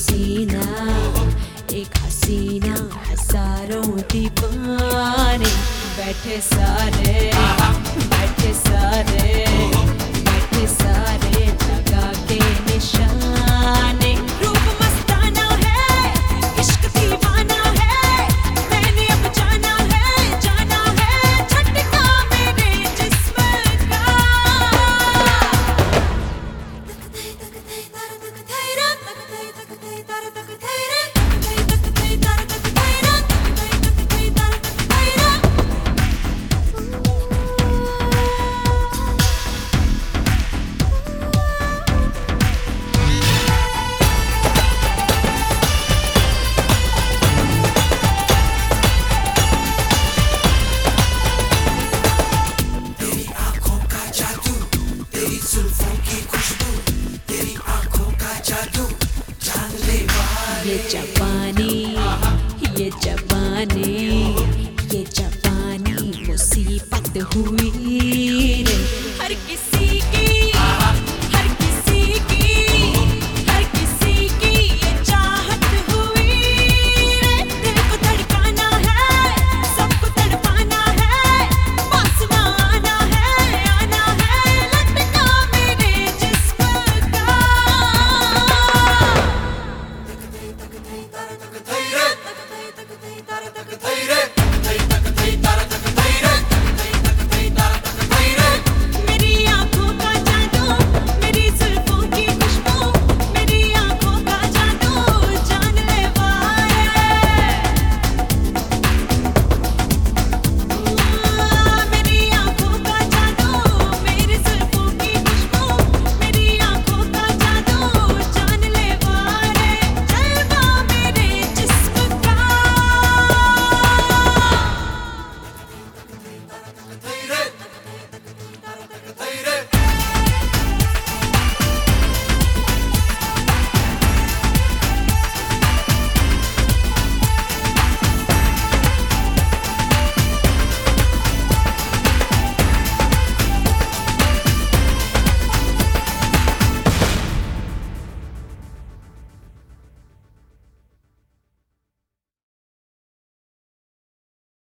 हसीना एक हसीना हज़ारों दीवाने बैठे सारे। ये जवानी ये जवानी ये जवानी मुसीबत हुई।